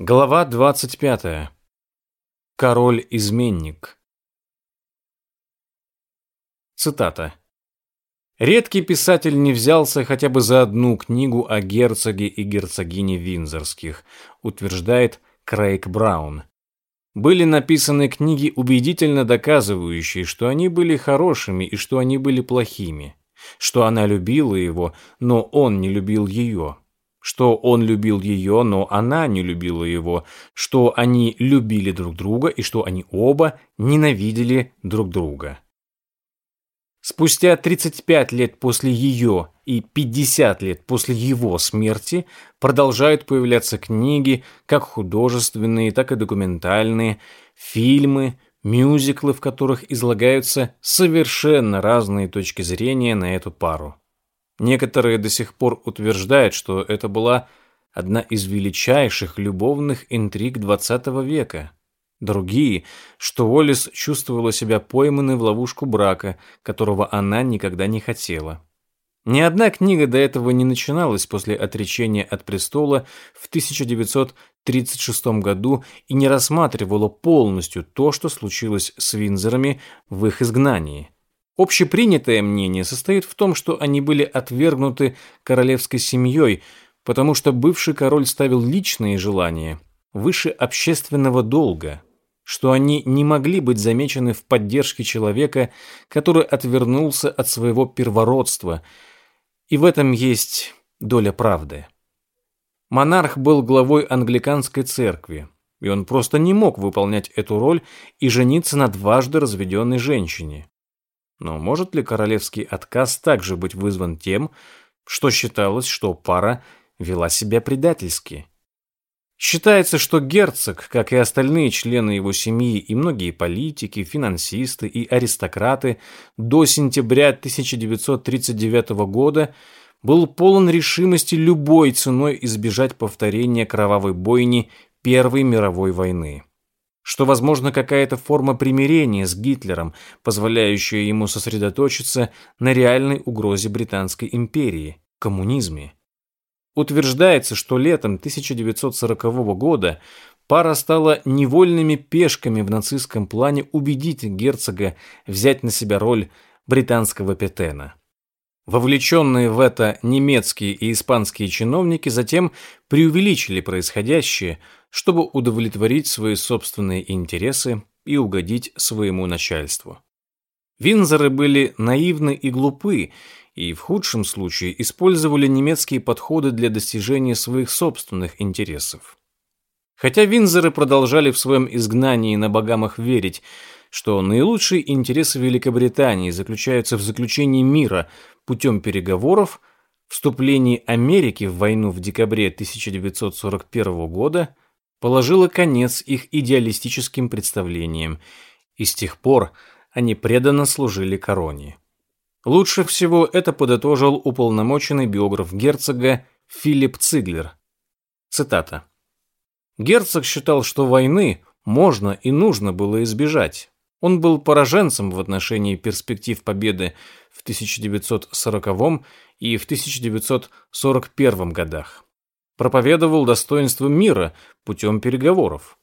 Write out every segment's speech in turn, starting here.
Глава 25. Король-изменник. Цитата. Редкий писатель не взялся хотя бы за одну книгу о герцоге и герцогине Винзорских, утверждает Крейг Браун. Были написаны книги, убедительно доказывающие, что они были хорошими и что они были плохими, что она любила его, но он не любил ее что он любил ее, но она не любила его, что они любили друг друга и что они оба ненавидели друг друга. Спустя 35 лет после ее и 50 лет после его смерти продолжают появляться книги, как художественные, так и документальные, фильмы, мюзиклы, в которых излагаются совершенно разные точки зрения на эту пару. Некоторые до сих пор утверждают, что это была одна из величайших любовных интриг XX века. Другие, что Уоллес чувствовала себя пойманной в ловушку брака, которого она никогда не хотела. Ни одна книга до этого не начиналась после отречения от престола в 1936 году и не рассматривала полностью то, что случилось с Винзорами в их изгнании. Общепринятое мнение состоит в том, что они были отвергнуты королевской семьей, потому что бывший король ставил личные желания выше общественного долга, что они не могли быть замечены в поддержке человека, который отвернулся от своего первородства, и в этом есть доля правды. Монарх был главой англиканской церкви, и он просто не мог выполнять эту роль и жениться на дважды разведенной женщине. Но может ли королевский отказ также быть вызван тем, что считалось, что пара вела себя предательски? Считается, что герцог, как и остальные члены его семьи и многие политики, финансисты и аристократы до сентября 1939 года был полон решимости любой ценой избежать повторения кровавой бойни Первой мировой войны что возможно какая-то форма примирения с Гитлером, позволяющая ему сосредоточиться на реальной угрозе Британской империи – коммунизме. Утверждается, что летом 1940 года пара стала невольными пешками в нацистском плане убедить герцога взять на себя роль британского Петена. Вовлеченные в это немецкие и испанские чиновники затем преувеличили происходящее, чтобы удовлетворить свои собственные интересы и угодить своему начальству. Винзоры были наивны и глупы, и в худшем случае использовали немецкие подходы для достижения своих собственных интересов. Хотя Винзоры продолжали в своем изгнании на богамах верить, что наилучшие интересы Великобритании заключаются в заключении мира путем переговоров, вступлении Америки в войну в декабре 1941 года положило конец их идеалистическим представлениям, и с тех пор они преданно служили короне. Лучше всего это подытожил уполномоченный биограф герцога Филипп Циглер. Цитата. Герцог считал, что войны можно и нужно было избежать. Он был пораженцем в отношении перспектив победы в 1940 и в 1941 годах. Проповедовал достоинство мира путем переговоров.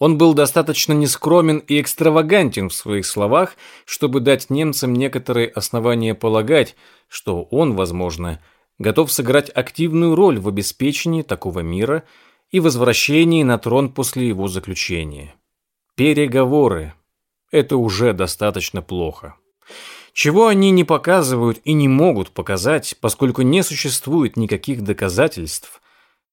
Он был достаточно нескромен и экстравагантен в своих словах, чтобы дать немцам некоторые основания полагать, что он, возможно, готов сыграть активную роль в обеспечении такого мира и возвращении на трон после его заключения. Переговоры, это уже достаточно плохо. Чего они не показывают и не могут показать, поскольку не существует никаких доказательств,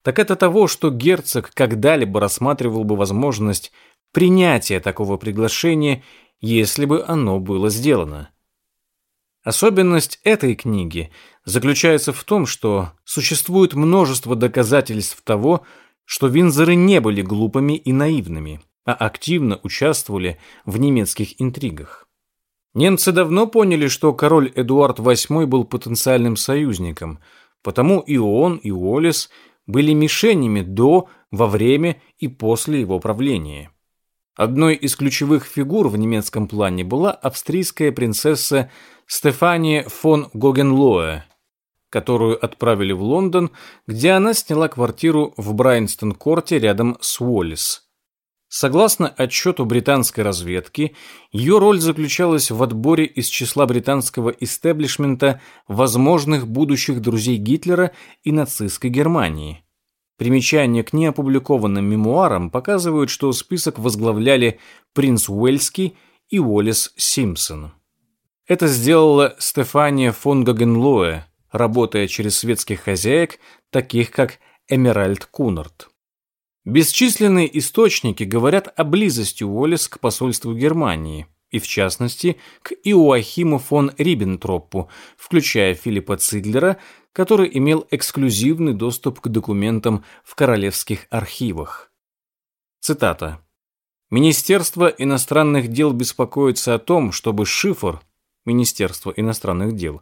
так это того, что герцог когда-либо рассматривал бы возможность принятия такого приглашения, если бы оно было сделано. Особенность этой книги заключается в том, что существует множество доказательств того, что Винзоры не были глупыми и наивными а активно участвовали в немецких интригах. Немцы давно поняли, что король Эдуард VIII был потенциальным союзником, потому и он, и Уоллес были мишенями до, во время и после его правления. Одной из ключевых фигур в немецком плане была австрийская принцесса Стефания фон Гогенлоэ, которую отправили в Лондон, где она сняла квартиру в Брайнстон-корте рядом с Уоллес. Согласно отчету британской разведки, ее роль заключалась в отборе из числа британского истеблишмента возможных будущих друзей Гитлера и нацистской Германии. Примечания к неопубликованным мемуарам показывают, что список возглавляли принц Уэльский и Уоллес Симпсон. Это сделала Стефания фон Гагенлоэ, работая через светских хозяек, таких как Эмеральд Кунарт. Бесчисленные источники говорят о близости Уоллес к посольству Германии, и в частности к Иоахиму фон Риббентропу, включая Филиппа Цидлера, который имел эксклюзивный доступ к документам в королевских архивах. Цитата. Министерство иностранных дел беспокоится о том, чтобы шифр Министерства иностранных дел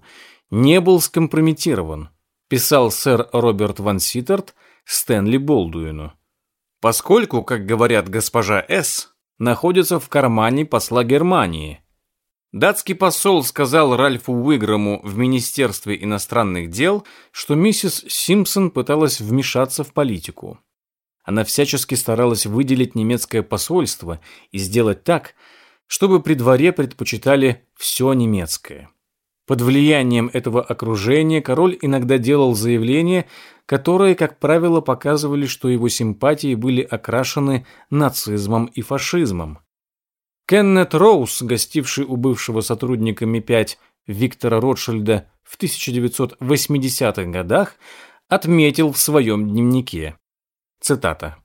не был скомпрометирован, писал сэр Роберт Ван Ситтерт Стэнли Болдуину поскольку, как говорят госпожа С., находится в кармане посла Германии. Датский посол сказал Ральфу Уиграму в Министерстве иностранных дел, что миссис Симпсон пыталась вмешаться в политику. Она всячески старалась выделить немецкое посольство и сделать так, чтобы при дворе предпочитали все немецкое. Под влиянием этого окружения король иногда делал заявления, которые, как правило, показывали, что его симпатии были окрашены нацизмом и фашизмом. Кеннет Роуз, гостивший у бывшего сотрудника Ми-5 Виктора Ротшильда в 1980-х годах, отметил в своем дневнике. Цитата.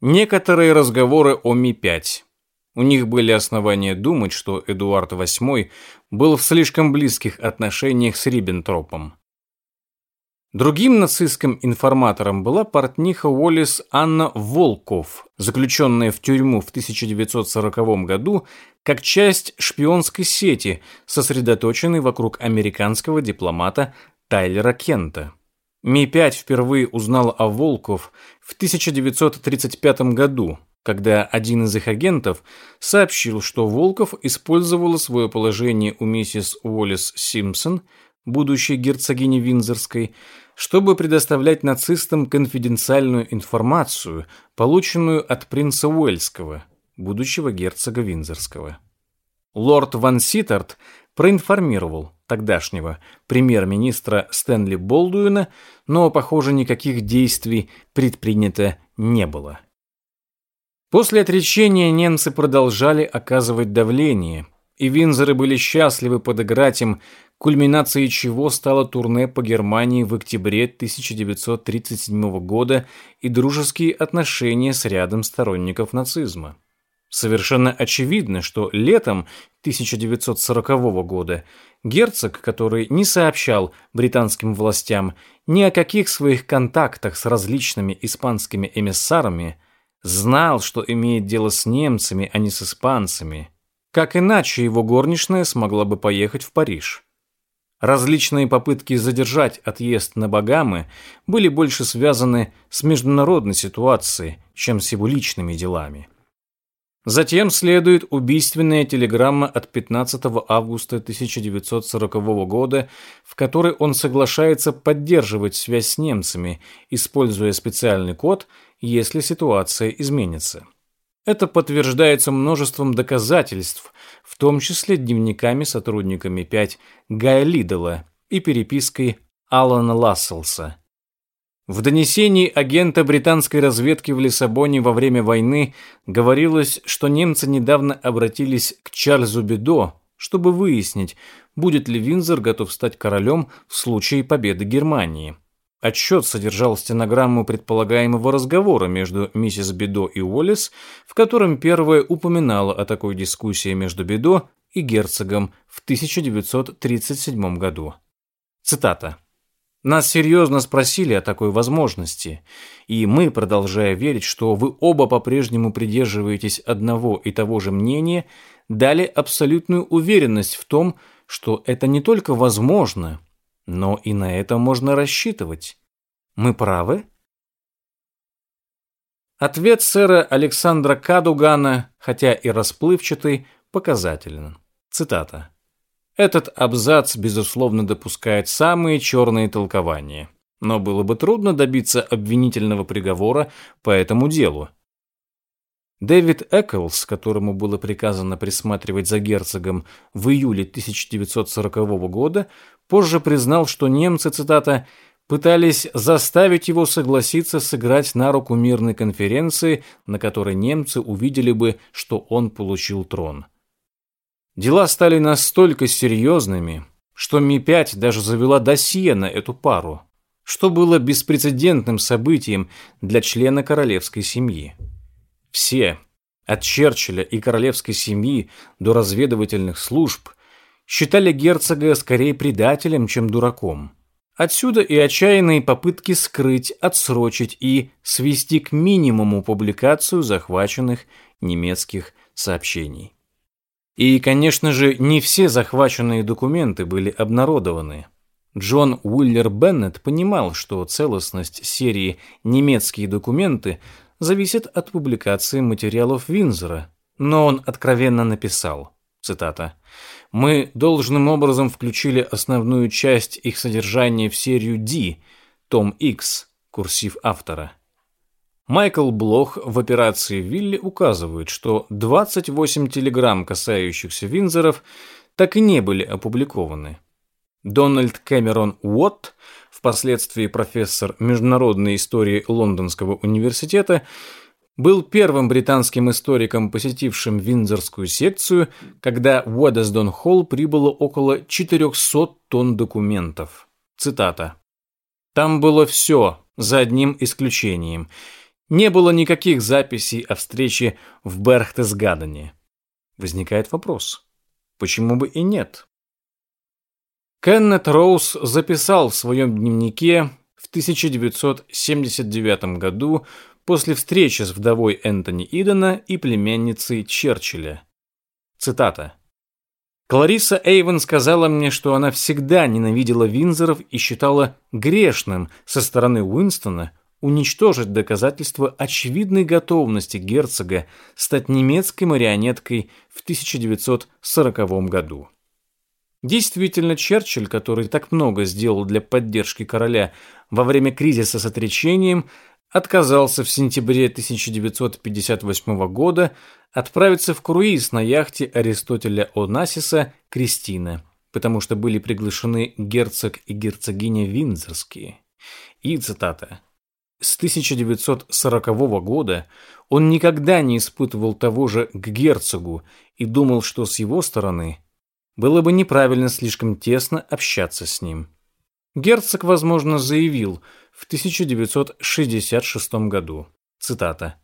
«Некоторые разговоры о Ми-5. У них были основания думать, что Эдуард VIII был в слишком близких отношениях с Риббентропом. Другим нацистским информатором была портниха Уоллес Анна Волков, заключенная в тюрьму в 1940 году как часть шпионской сети, сосредоточенной вокруг американского дипломата Тайлера Кента. Ми-5 впервые узнал о Волков в 1935 году, когда один из их агентов сообщил, что Волков использовала свое положение у миссис Уоллес Симпсон, будущей герцогини Винзорской, чтобы предоставлять нацистам конфиденциальную информацию, полученную от принца Уэльского, будущего герцога Винзорского. Лорд Ван Ситарт проинформировал тогдашнего премьер-министра Стэнли Болдуина, но, похоже, никаких действий предпринято не было. После отречения немцы продолжали оказывать давление, и Винзоры были счастливы подыграть им кульминацией чего стало турне по Германии в октябре 1937 года и дружеские отношения с рядом сторонников нацизма. Совершенно очевидно, что летом 1940 года герцог, который не сообщал британским властям ни о каких своих контактах с различными испанскими эмиссарами, знал, что имеет дело с немцами, а не с испанцами. Как иначе его горничная смогла бы поехать в Париж? Различные попытки задержать отъезд на Багамы были больше связаны с международной ситуацией, чем с его личными делами. Затем следует убийственная телеграмма от 15 августа 1940 года, в которой он соглашается поддерживать связь с немцами, используя специальный код, если ситуация изменится. Это подтверждается множеством доказательств, в том числе дневниками сотрудниками 5 Гая Лидела и перепиской Алана Ласселса. В донесении агента британской разведки в Лиссабоне во время войны говорилось, что немцы недавно обратились к Чарльзу Бедо, чтобы выяснить, будет ли Винзор готов стать королем в случае победы Германии. Отчет содержал стенограмму предполагаемого разговора между миссис Бедо и Уоллес, в котором первая упоминала о такой дискуссии между Бедо и герцогом в 1937 году. Цитата. «Нас серьезно спросили о такой возможности, и мы, продолжая верить, что вы оба по-прежнему придерживаетесь одного и того же мнения, дали абсолютную уверенность в том, что это не только возможно – но и на это можно рассчитывать. Мы правы? Ответ сэра Александра Кадугана, хотя и расплывчатый, показателен. Цитата. Этот абзац, безусловно, допускает самые черные толкования, но было бы трудно добиться обвинительного приговора по этому делу. Дэвид Эклс, которому было приказано присматривать за герцогом в июле 1940 года, позже признал, что немцы, цитата, пытались заставить его согласиться сыграть на руку мирной конференции, на которой немцы увидели бы, что он получил трон. Дела стали настолько серьезными, что Ми-5 даже завела досье на эту пару, что было беспрецедентным событием для члена королевской семьи. Все, от Черчилля и королевской семьи до разведывательных служб, считали герцога скорее предателем, чем дураком. Отсюда и отчаянные попытки скрыть, отсрочить и свести к минимуму публикацию захваченных немецких сообщений. И, конечно же, не все захваченные документы были обнародованы. Джон Уиллер Беннет понимал, что целостность серии «Немецкие документы» зависит от публикации материалов Винзера, но он откровенно написал, цитата, «Мы должным образом включили основную часть их содержания в серию D, том X, курсив автора». Майкл Блох в операции Вилли указывает, что 28 телеграмм, касающихся Винзоров, так и не были опубликованы. Дональд Кэмерон Уотт, впоследствии профессор международной истории Лондонского университета, был первым британским историком, посетившим Виндзорскую секцию, когда в Уэддесдон Холл прибыло около 400 тонн документов. Цитата. «Там было все, за одним исключением – не было никаких записей о встрече в Берхтесгадене. Возникает вопрос, почему бы и нет? Кеннет Роуз записал в своем дневнике в 1979 году после встречи с вдовой Энтони Идена и племянницей Черчилля. Цитата. Клариса Эйвен сказала мне, что она всегда ненавидела Винзоров и считала грешным со стороны Уинстона уничтожить доказательства очевидной готовности герцога стать немецкой марионеткой в 1940 году. Действительно, Черчилль, который так много сделал для поддержки короля во время кризиса с отречением, отказался в сентябре 1958 года отправиться в круиз на яхте Аристотеля Онасиса «Кристина», потому что были приглашены герцог и герцогиня Виндзорские. И цитата с 1940 года он никогда не испытывал того же к герцогу и думал, что с его стороны было бы неправильно слишком тесно общаться с ним. Герцог, возможно, заявил в 1966 году, цитата,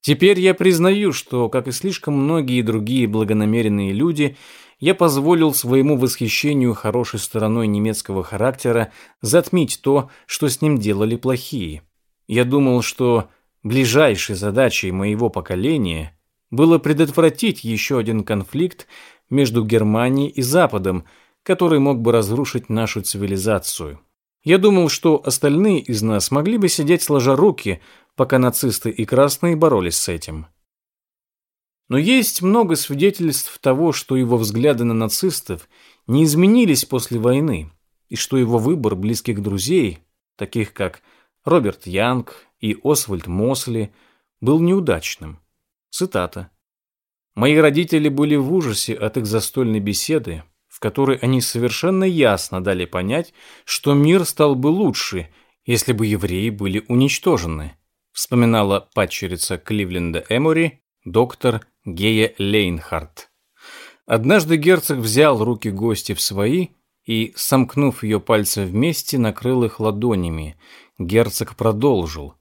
«Теперь я признаю, что, как и слишком многие другие благонамеренные люди, я позволил своему восхищению хорошей стороной немецкого характера затмить то, что с ним делали плохие». Я думал, что ближайшей задачей моего поколения было предотвратить еще один конфликт между Германией и Западом, который мог бы разрушить нашу цивилизацию. Я думал, что остальные из нас могли бы сидеть сложа руки, пока нацисты и красные боролись с этим. Но есть много свидетельств того, что его взгляды на нацистов не изменились после войны, и что его выбор близких друзей, таких как Роберт Янг и Освальд Мосли был неудачным. Цитата. «Мои родители были в ужасе от их застольной беседы, в которой они совершенно ясно дали понять, что мир стал бы лучше, если бы евреи были уничтожены», вспоминала падчерица Кливленда Эмори, доктор Гея Лейнхарт. Однажды герцог взял руки гостя в свои и, сомкнув ее пальцы вместе, накрыл их ладонями, Герцог продолжил.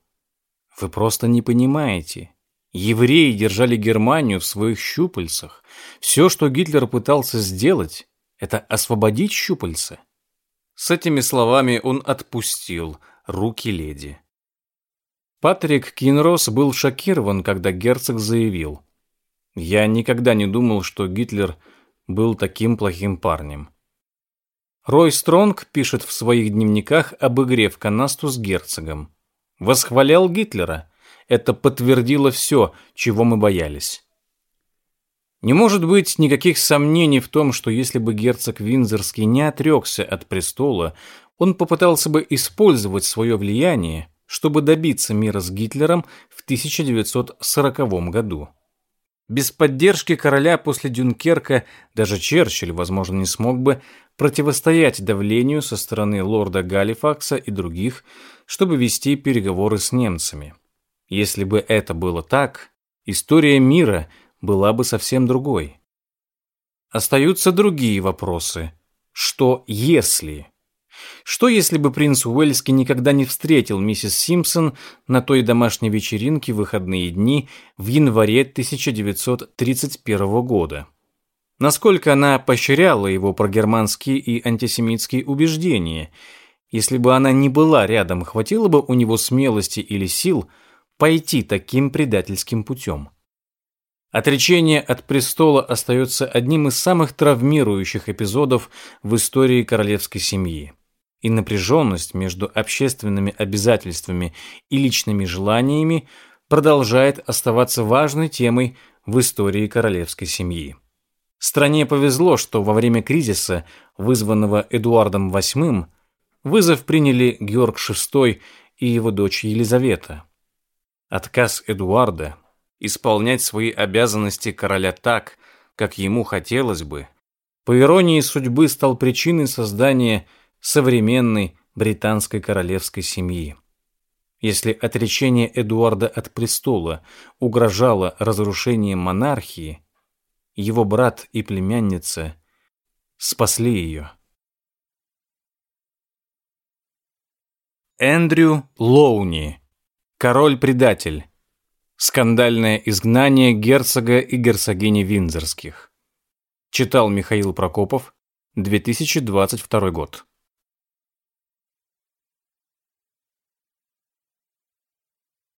«Вы просто не понимаете. Евреи держали Германию в своих щупальцах. Все, что Гитлер пытался сделать, это освободить щупальца». С этими словами он отпустил руки леди. Патрик Кинрос был шокирован, когда герцог заявил. «Я никогда не думал, что Гитлер был таким плохим парнем. Рой Стронг пишет в своих дневниках об игре в канасту с герцогом. Восхвалял Гитлера. Это подтвердило все, чего мы боялись. Не может быть никаких сомнений в том, что если бы герцог Виндзорский не отрекся от престола, он попытался бы использовать свое влияние, чтобы добиться мира с Гитлером в 1940 году. Без поддержки короля после Дюнкерка даже Черчилль, возможно, не смог бы противостоять давлению со стороны лорда Галифакса и других, чтобы вести переговоры с немцами. Если бы это было так, история мира была бы совсем другой. Остаются другие вопросы. Что если? Что если бы принц Уэльский никогда не встретил миссис Симпсон на той домашней вечеринке в выходные дни в январе 1931 года? Насколько она поощряла его прогерманские и антисемитские убеждения? Если бы она не была рядом, хватило бы у него смелости или сил пойти таким предательским путем? Отречение от престола остается одним из самых травмирующих эпизодов в истории королевской семьи и напряженность между общественными обязательствами и личными желаниями продолжает оставаться важной темой в истории королевской семьи. Стране повезло, что во время кризиса, вызванного Эдуардом VIII, вызов приняли Георг VI и его дочь Елизавета. Отказ Эдуарда исполнять свои обязанности короля так, как ему хотелось бы, по иронии судьбы стал причиной создания – современной британской королевской семьи. Если отречение Эдуарда от престола угрожало разрушением монархии, его брат и племянница спасли ее. Эндрю Лоуни. Король-предатель. Скандальное изгнание герцога и герцогини Виндзорских. Читал Михаил Прокопов, 2022 год.